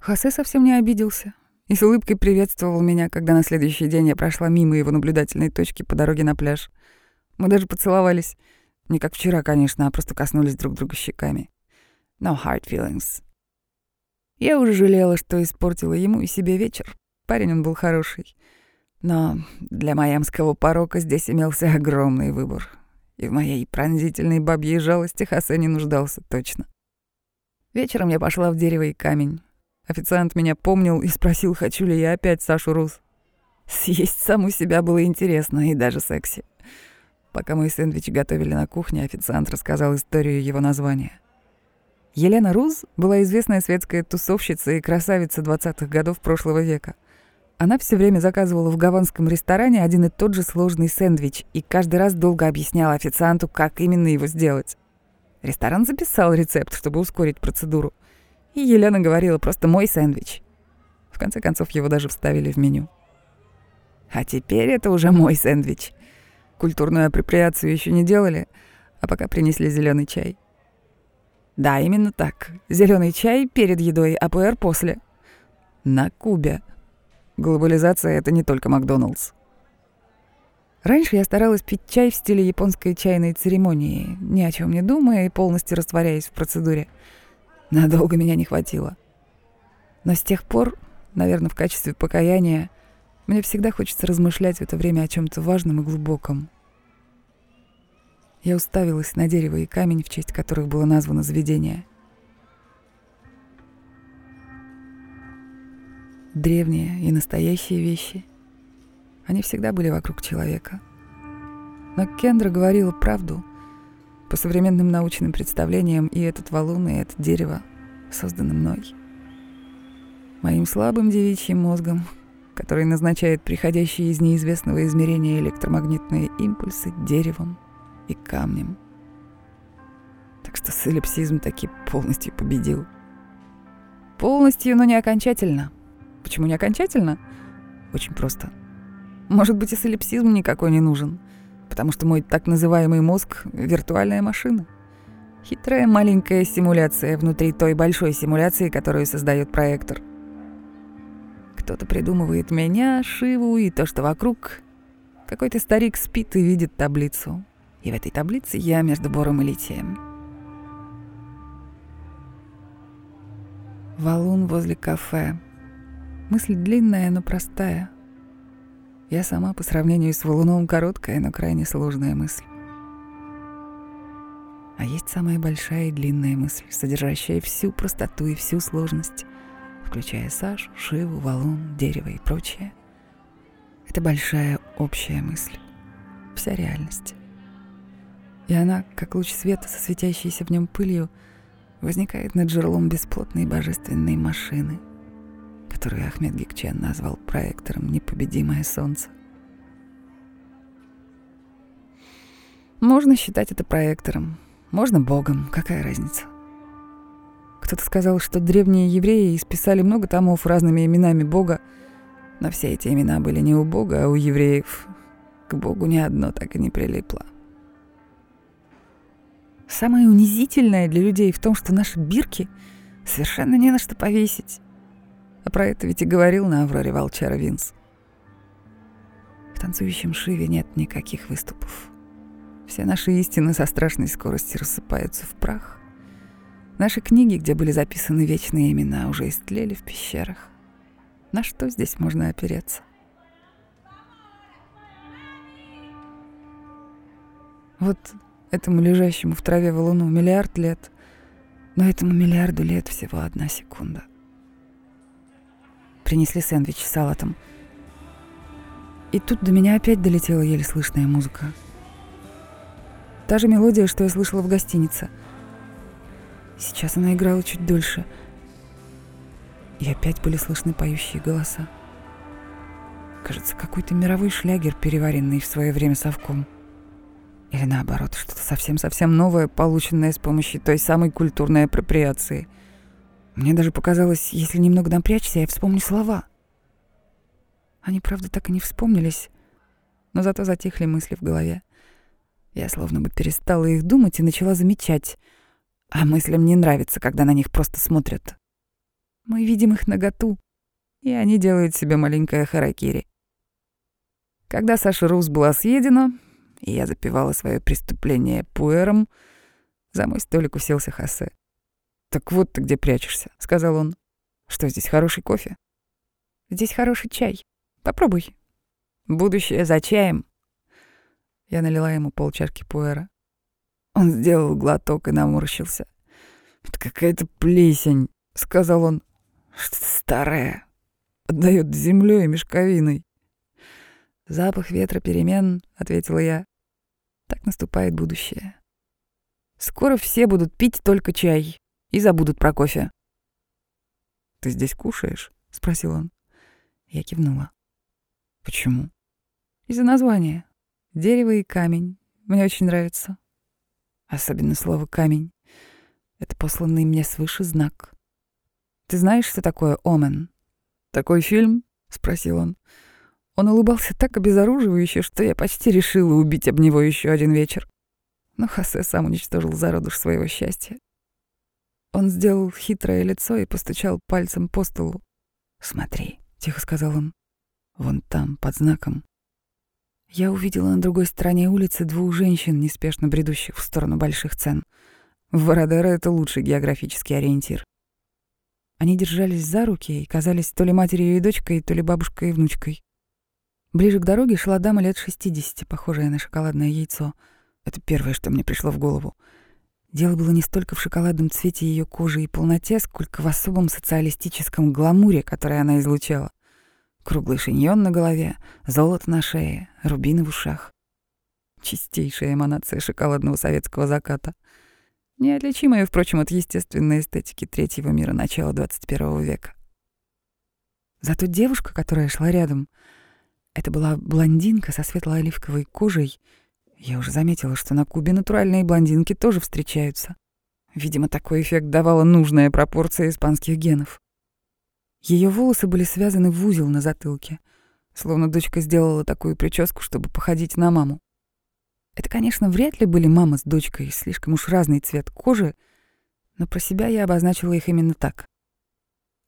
Хосе совсем не обиделся и с улыбкой приветствовал меня, когда на следующий день я прошла мимо его наблюдательной точки по дороге на пляж. Мы даже поцеловались. Не как вчера, конечно, а просто коснулись друг друга щеками. No hard feelings. Я уже жалела, что испортила ему и себе вечер. Парень он был хороший. Но для майамского порока здесь имелся огромный выбор. И в моей пронзительной бабьей жалости Хосе не нуждался точно. Вечером я пошла в дерево и камень. Официант меня помнил и спросил, хочу ли я опять Сашу Рус. Съесть саму себя было интересно и даже секси. Пока мы сэндвич готовили на кухне, официант рассказал историю его названия. Елена Руз была известная светская тусовщица и красавица 20-х годов прошлого века. Она все время заказывала в гаванском ресторане один и тот же сложный сэндвич и каждый раз долго объясняла официанту, как именно его сделать. Ресторан записал рецепт, чтобы ускорить процедуру. И Елена говорила просто «мой сэндвич». В конце концов, его даже вставили в меню. А теперь это уже мой сэндвич. Культурную апроприацию еще не делали, а пока принесли зеленый чай. Да, именно так. Зеленый чай перед едой, а ПР после. На Кубе. Глобализация — это не только Макдоналдс. Раньше я старалась пить чай в стиле японской чайной церемонии, ни о чем не думая и полностью растворяясь в процедуре. Надолго меня не хватило. Но с тех пор, наверное, в качестве покаяния, мне всегда хочется размышлять в это время о чем-то важном и глубоком. Я уставилась на дерево и камень, в честь которых было названо заведение. Древние и настоящие вещи. Они всегда были вокруг человека. Но Кендра говорила правду. По современным научным представлениям и этот валун, и это дерево созданы мной. Моим слабым девичьим мозгом — который назначает приходящие из неизвестного измерения электромагнитные импульсы деревом и камнем. Так что солипсизм таки полностью победил. Полностью, но не окончательно. Почему не окончательно? Очень просто. Может быть, и солипсизм никакой не нужен, потому что мой так называемый мозг — виртуальная машина. Хитрая маленькая симуляция внутри той большой симуляции, которую создает проектор — кто-то придумывает меня, Шиву и то, что вокруг. Какой-то старик спит и видит таблицу. И в этой таблице я между Бором и Литием. Валун возле кафе. Мысль длинная, но простая. Я сама по сравнению с валуном короткая, но крайне сложная мысль. А есть самая большая и длинная мысль, содержащая всю простоту и всю сложность включая Сашу, Шиву, валун, дерево и прочее. Это большая общая мысль, вся реальность. И она, как луч света со светящейся в нем пылью, возникает над жерлом бесплотной божественной машины, которую Ахмед Гикчен назвал проектором «Непобедимое солнце». Можно считать это проектором, можно Богом, какая разница. Кто-то сказал, что древние евреи исписали много томов разными именами Бога, но все эти имена были не у Бога, а у евреев. К Богу ни одно так и не прилипло. Самое унизительное для людей в том, что наши бирки совершенно не на что повесить. А про это ведь и говорил на Авроре Волчара Винс. В танцующем Шиве нет никаких выступов. Все наши истины со страшной скоростью рассыпаются в прах. Наши книги, где были записаны вечные имена, уже истлели в пещерах. На что здесь можно опереться? Вот этому лежащему в траве валуну миллиард лет, но этому миллиарду лет всего одна секунда. Принесли сэндвич с салатом. И тут до меня опять долетела еле слышная музыка. Та же мелодия, что я слышала в гостинице — Сейчас она играла чуть дольше. И опять были слышны поющие голоса. Кажется, какой-то мировой шлягер, переваренный в свое время совком. Или наоборот, что-то совсем-совсем новое, полученное с помощью той самой культурной апроприации. Мне даже показалось, если немного напрячься, я вспомню слова. Они, правда, так и не вспомнились, но зато затихли мысли в голове. Я словно бы перестала их думать и начала замечать — а мыслям не нравится, когда на них просто смотрят. Мы видим их наготу, и они делают себе маленькое харакири. Когда Саша Рус была съедена, и я запивала свое преступление пуэром, за мой столик уселся Хосе. «Так вот ты где прячешься», — сказал он. «Что, здесь хороший кофе?» «Здесь хороший чай. Попробуй». «Будущее за чаем». Я налила ему полчашки пуэра. Он сделал глоток и наморщился. «Это какая-то плесень», — сказал он. «Что-то старое. Отдаёт землей и мешковиной». «Запах ветра перемен», — ответила я. «Так наступает будущее. Скоро все будут пить только чай и забудут про кофе». «Ты здесь кушаешь?» — спросил он. Я кивнула. «Почему?» «Из-за названия. Дерево и камень. Мне очень нравится. Особенно слово «камень». Это посланный мне свыше знак. Ты знаешь, что такое омен? Такой фильм? Спросил он. Он улыбался так обезоруживающе, что я почти решила убить об него еще один вечер. Но Хосе сам уничтожил зародыш своего счастья. Он сделал хитрое лицо и постучал пальцем по столу. «Смотри», — тихо сказал он, — «вон там, под знаком, я увидела на другой стороне улицы двух женщин, неспешно бредущих в сторону больших цен. Вородера — это лучший географический ориентир. Они держались за руки и казались то ли матерью и дочкой, то ли бабушкой и внучкой. Ближе к дороге шла дама лет 60, похожая на шоколадное яйцо. Это первое, что мне пришло в голову. Дело было не столько в шоколадном цвете ее кожи и полноте, сколько в особом социалистическом гламуре, который она излучала. Круглый шиньон на голове, золото на шее, рубины в ушах. Чистейшая эманация шоколадного советского заката. Неотличимая, впрочем, от естественной эстетики третьего мира начала 21 века. Зато девушка, которая шла рядом, это была блондинка со светло-оливковой кожей. Я уже заметила, что на Кубе натуральные блондинки тоже встречаются. Видимо, такой эффект давала нужная пропорция испанских генов. Ее волосы были связаны в узел на затылке, словно дочка сделала такую прическу, чтобы походить на маму. Это, конечно, вряд ли были мама с дочкой, слишком уж разный цвет кожи, но про себя я обозначила их именно так.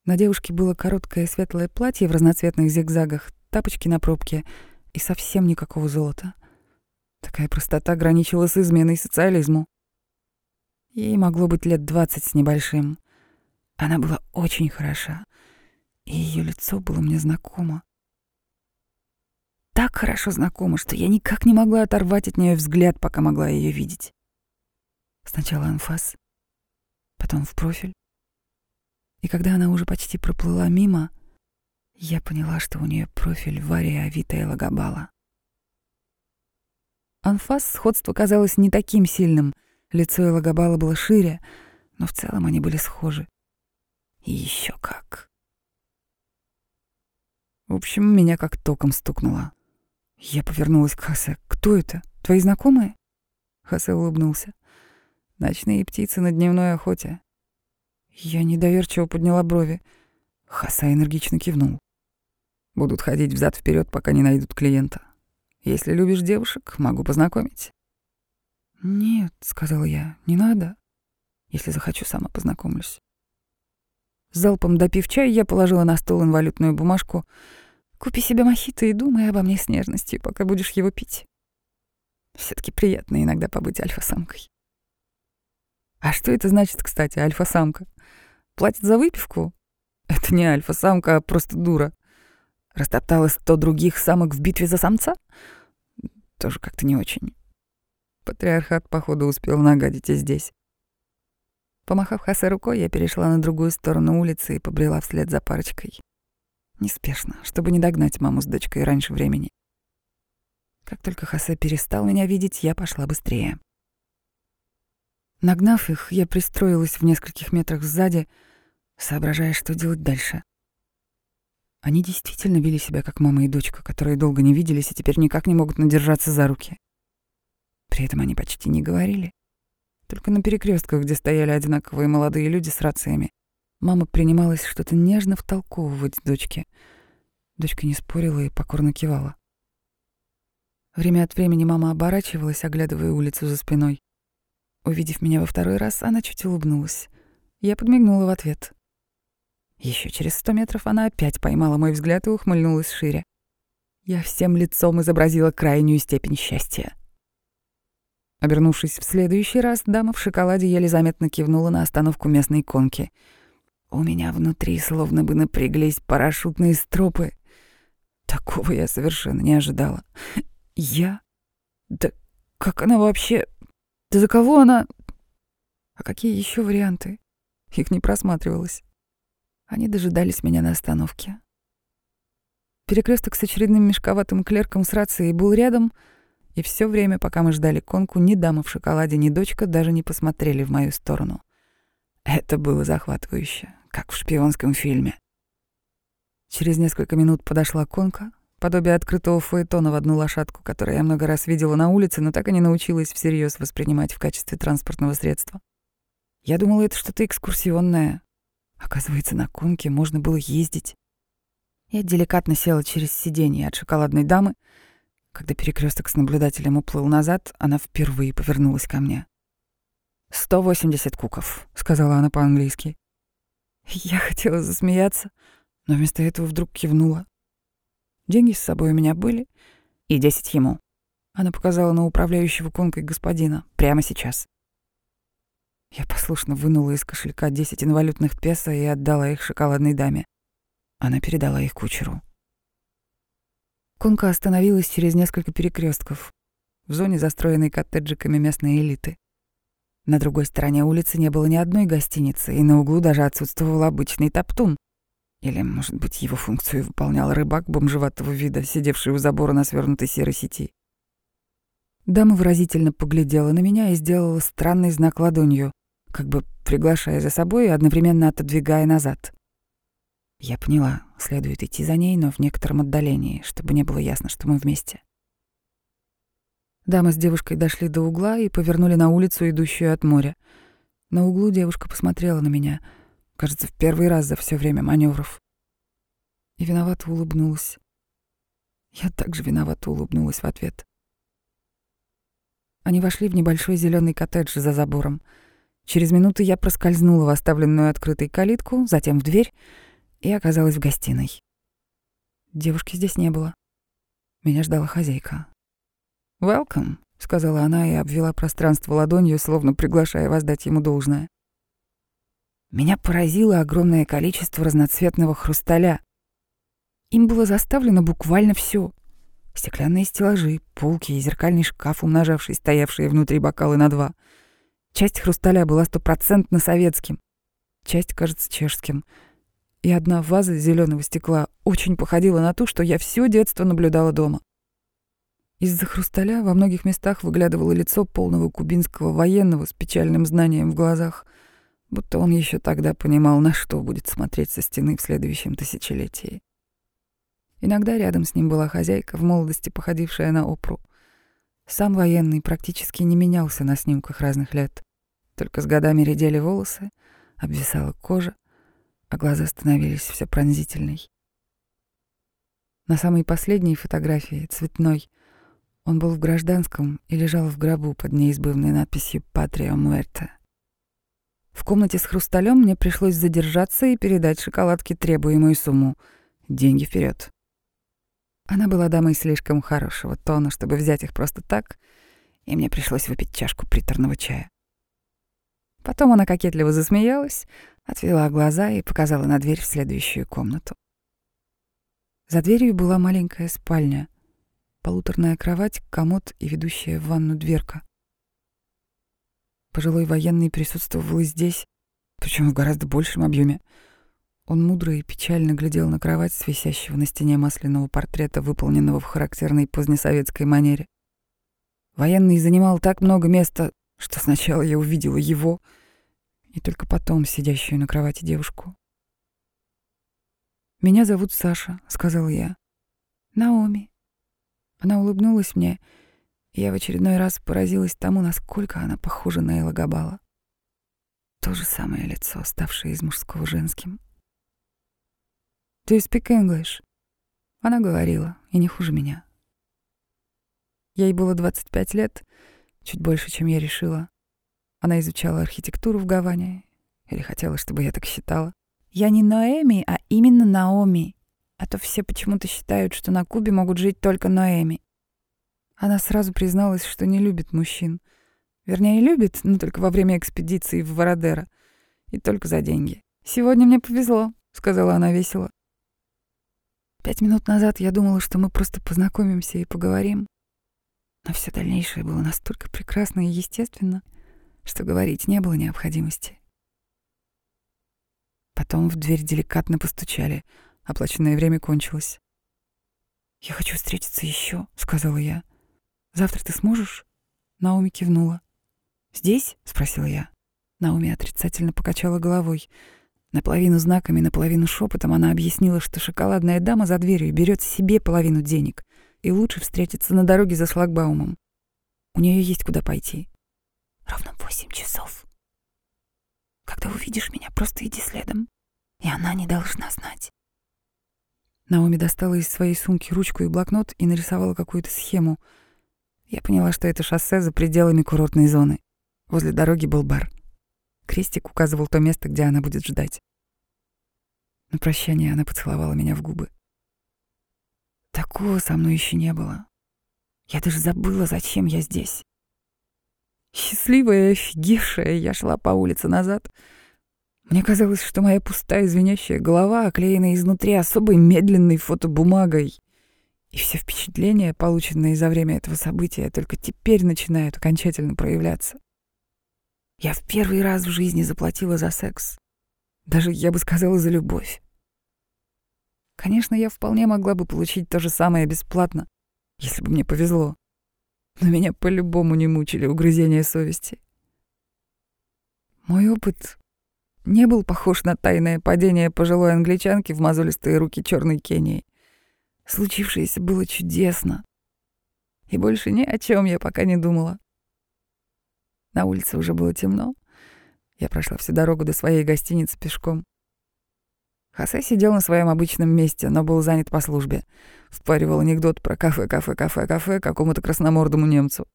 На девушке было короткое светлое платье в разноцветных зигзагах, тапочки на пробке и совсем никакого золота. Такая простота граничила с изменой социализму. Ей могло быть лет двадцать с небольшим. Она была очень хороша, и ее лицо было мне знакомо. Так хорошо знакомо, что я никак не могла оторвать от нее взгляд, пока могла ее видеть. Сначала анфас, потом в профиль. И когда она уже почти проплыла мимо, я поняла, что у нее профиль Вария Авита и Лагабала. Анфас сходство казалось не таким сильным, лицо и Лагабала было шире, но в целом они были схожи. И еще как. В общем, меня как током стукнуло. Я повернулась к Хасе. «Кто это? Твои знакомые?» Хасе улыбнулся. «Ночные птицы на дневной охоте». Я недоверчиво подняла брови. Хаса энергично кивнул. «Будут ходить взад вперед, пока не найдут клиента. Если любишь девушек, могу познакомить». «Нет», — сказала я, — «не надо. Если захочу, сама познакомлюсь». Залпом допив чай, я положила на стол инвалютную бумажку — Купи себе мохито и думай обо мне с нежностью, пока будешь его пить. все таки приятно иногда побыть альфа-самкой. А что это значит, кстати, альфа-самка? Платит за выпивку? Это не альфа-самка, а просто дура. Растоптала сто других самок в битве за самца? Тоже как-то не очень. Патриархат, походу, успел нагадить и здесь. Помахав Хасе рукой, я перешла на другую сторону улицы и побрела вслед за парочкой. Неспешно, чтобы не догнать маму с дочкой раньше времени. Как только Хосе перестал меня видеть, я пошла быстрее. Нагнав их, я пристроилась в нескольких метрах сзади, соображая, что делать дальше. Они действительно вели себя как мама и дочка, которые долго не виделись и теперь никак не могут надержаться за руки. При этом они почти не говорили. Только на перекрестках, где стояли одинаковые молодые люди с рациями, Мама принималась что-то нежно втолковывать дочке. Дочка не спорила и покорно кивала. Время от времени мама оборачивалась, оглядывая улицу за спиной. Увидев меня во второй раз, она чуть улыбнулась. Я подмигнула в ответ. Еще через сто метров она опять поймала мой взгляд и ухмыльнулась шире. Я всем лицом изобразила крайнюю степень счастья. Обернувшись в следующий раз, дама в шоколаде еле заметно кивнула на остановку местной конки. У меня внутри словно бы напряглись парашютные стропы. Такого я совершенно не ожидала. Я? Да как она вообще... Да за кого она... А какие еще варианты? Их не просматривалось. Они дожидались меня на остановке. Перекресток с очередным мешковатым клерком с рацией был рядом, и все время, пока мы ждали конку, ни дама в шоколаде, ни дочка даже не посмотрели в мою сторону. Это было захватывающе, как в шпионском фильме. Через несколько минут подошла конка, подобие открытого фаэтона в одну лошадку, которую я много раз видела на улице, но так и не научилась всерьез воспринимать в качестве транспортного средства. Я думала, это что-то экскурсионное. Оказывается, на конке можно было ездить. Я деликатно села через сиденье от шоколадной дамы. Когда перекресток с наблюдателем уплыл назад, она впервые повернулась ко мне. «Сто восемьдесят куков», — сказала она по-английски. Я хотела засмеяться, но вместо этого вдруг кивнула. Деньги с собой у меня были, и десять ему. Она показала на управляющего конкой господина прямо сейчас. Я послушно вынула из кошелька десять инвалютных песо и отдала их шоколадной даме. Она передала их кучеру. Конка остановилась через несколько перекрестков в зоне, застроенной коттеджиками местной элиты. На другой стороне улицы не было ни одной гостиницы, и на углу даже отсутствовал обычный топтун. Или, может быть, его функцию выполнял рыбак бомжеватого вида, сидевший у забора на свернутой серой сети. Дама выразительно поглядела на меня и сделала странный знак ладонью, как бы приглашая за собой и одновременно отодвигая назад. Я поняла, следует идти за ней, но в некотором отдалении, чтобы не было ясно, что мы вместе. Дама с девушкой дошли до угла и повернули на улицу, идущую от моря. На углу девушка посмотрела на меня, кажется, в первый раз за все время маневров. И виновато улыбнулась. Я также виновато улыбнулась в ответ. Они вошли в небольшой зеленый коттедж за забором. Через минуту я проскользнула в оставленную открытой калитку, затем в дверь — и оказалась в гостиной. Девушки здесь не было. Меня ждала хозяйка. «Welcome», — сказала она и обвела пространство ладонью, словно приглашая воздать ему должное. Меня поразило огромное количество разноцветного хрусталя. Им было заставлено буквально все: Стеклянные стеллажи, полки и зеркальный шкаф, умножавший стоявшие внутри бокалы на два. Часть хрусталя была стопроцентно советским, часть, кажется, чешским — и одна ваза зеленого стекла очень походила на ту, что я все детство наблюдала дома. Из-за хрусталя во многих местах выглядывало лицо полного кубинского военного с печальным знанием в глазах, будто он еще тогда понимал, на что будет смотреть со стены в следующем тысячелетии. Иногда рядом с ним была хозяйка, в молодости походившая на опру. Сам военный практически не менялся на снимках разных лет. Только с годами редели волосы, обвисала кожа, а глаза становились все пронзительней. На самой последней фотографии, цветной, он был в гражданском и лежал в гробу под неизбывной надписью «Патрио Муэрте». В комнате с хрусталем мне пришлось задержаться и передать шоколадке требуемую сумму. Деньги вперед. Она была дамой слишком хорошего тона, чтобы взять их просто так, и мне пришлось выпить чашку приторного чая. Потом она кокетливо засмеялась, отвела глаза и показала на дверь в следующую комнату. За дверью была маленькая спальня, полуторная кровать, комод и ведущая в ванну дверка. Пожилой военный присутствовал здесь, причем в гораздо большем объеме. Он мудро и печально глядел на кровать с висящего на стене масляного портрета, выполненного в характерной позднесоветской манере. Военный занимал так много места, что сначала я увидела его — и только потом сидящую на кровати девушку. «Меня зовут Саша», — сказал я. «Наоми». Она улыбнулась мне, и я в очередной раз поразилась тому, насколько она похожа на Элла Габала. То же самое лицо, ставшее из мужского женским. «Do you speak English?» Она говорила, и не хуже меня. Ей было 25 лет, чуть больше, чем я решила. Она изучала архитектуру в Гаване, или хотела, чтобы я так считала, Я не Ноэми, а именно Наоми. А то все почему-то считают, что на Кубе могут жить только Ноэми. Она сразу призналась, что не любит мужчин. Вернее, любит, но только во время экспедиции в Вородеро. И только за деньги. «Сегодня мне повезло», — сказала она весело. Пять минут назад я думала, что мы просто познакомимся и поговорим. Но все дальнейшее было настолько прекрасно и естественно, что говорить не было необходимости. Потом в дверь деликатно постучали. Оплаченное время кончилось. «Я хочу встретиться еще, сказала я. «Завтра ты сможешь?» Науми кивнула. «Здесь?» — спросила я. Науми отрицательно покачала головой. Наполовину знаками, наполовину шепотом она объяснила, что шоколадная дама за дверью берет себе половину денег, и лучше встретиться на дороге за шлагбаумом. У нее есть куда пойти. Ровно восемь часов. Когда увидишь меня, просто иди следом. И она не должна знать. Наоми достала из своей сумки ручку и блокнот и нарисовала какую-то схему. Я поняла, что это шоссе за пределами курортной зоны. Возле дороги был бар. Крестик указывал то место, где она будет ждать. На прощание она поцеловала меня в губы. Такого со мной еще не было. Я даже забыла, зачем я здесь. Счастливая и офигевшая, я шла по улице назад. Мне казалось, что моя пустая звенящая голова оклеена изнутри особой медленной фотобумагой. И все впечатления, полученные за время этого события, только теперь начинают окончательно проявляться. Я в первый раз в жизни заплатила за секс. Даже, я бы сказала, за любовь. Конечно, я вполне могла бы получить то же самое бесплатно, если бы мне повезло. Но меня по-любому не мучили угрызения совести. Мой опыт не был похож на тайное падение пожилой англичанки в мозолистые руки черной Кении. Случившееся было чудесно. И больше ни о чем я пока не думала. На улице уже было темно. Я прошла всю дорогу до своей гостиницы пешком. Хосе сидел на своем обычном месте, но был занят по службе. Впаривал анекдот про кафе, кафе, кафе, кафе какому-то красномордому немцу.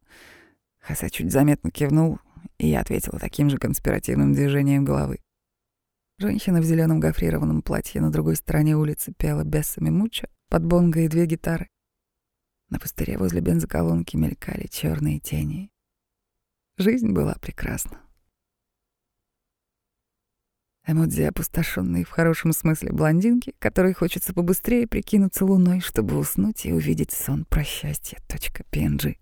Хосе чуть заметно кивнул, и я ответила таким же конспиративным движением головы. Женщина в зеленом гофрированном платье на другой стороне улицы пела бессами муча под бонго и две гитары. На пустыре возле бензоколонки мелькали черные тени. Жизнь была прекрасна. Эмодзи опустошенные в хорошем смысле блондинки, которой хочется побыстрее прикинуться луной, чтобы уснуть и увидеть сон про счастье. .png.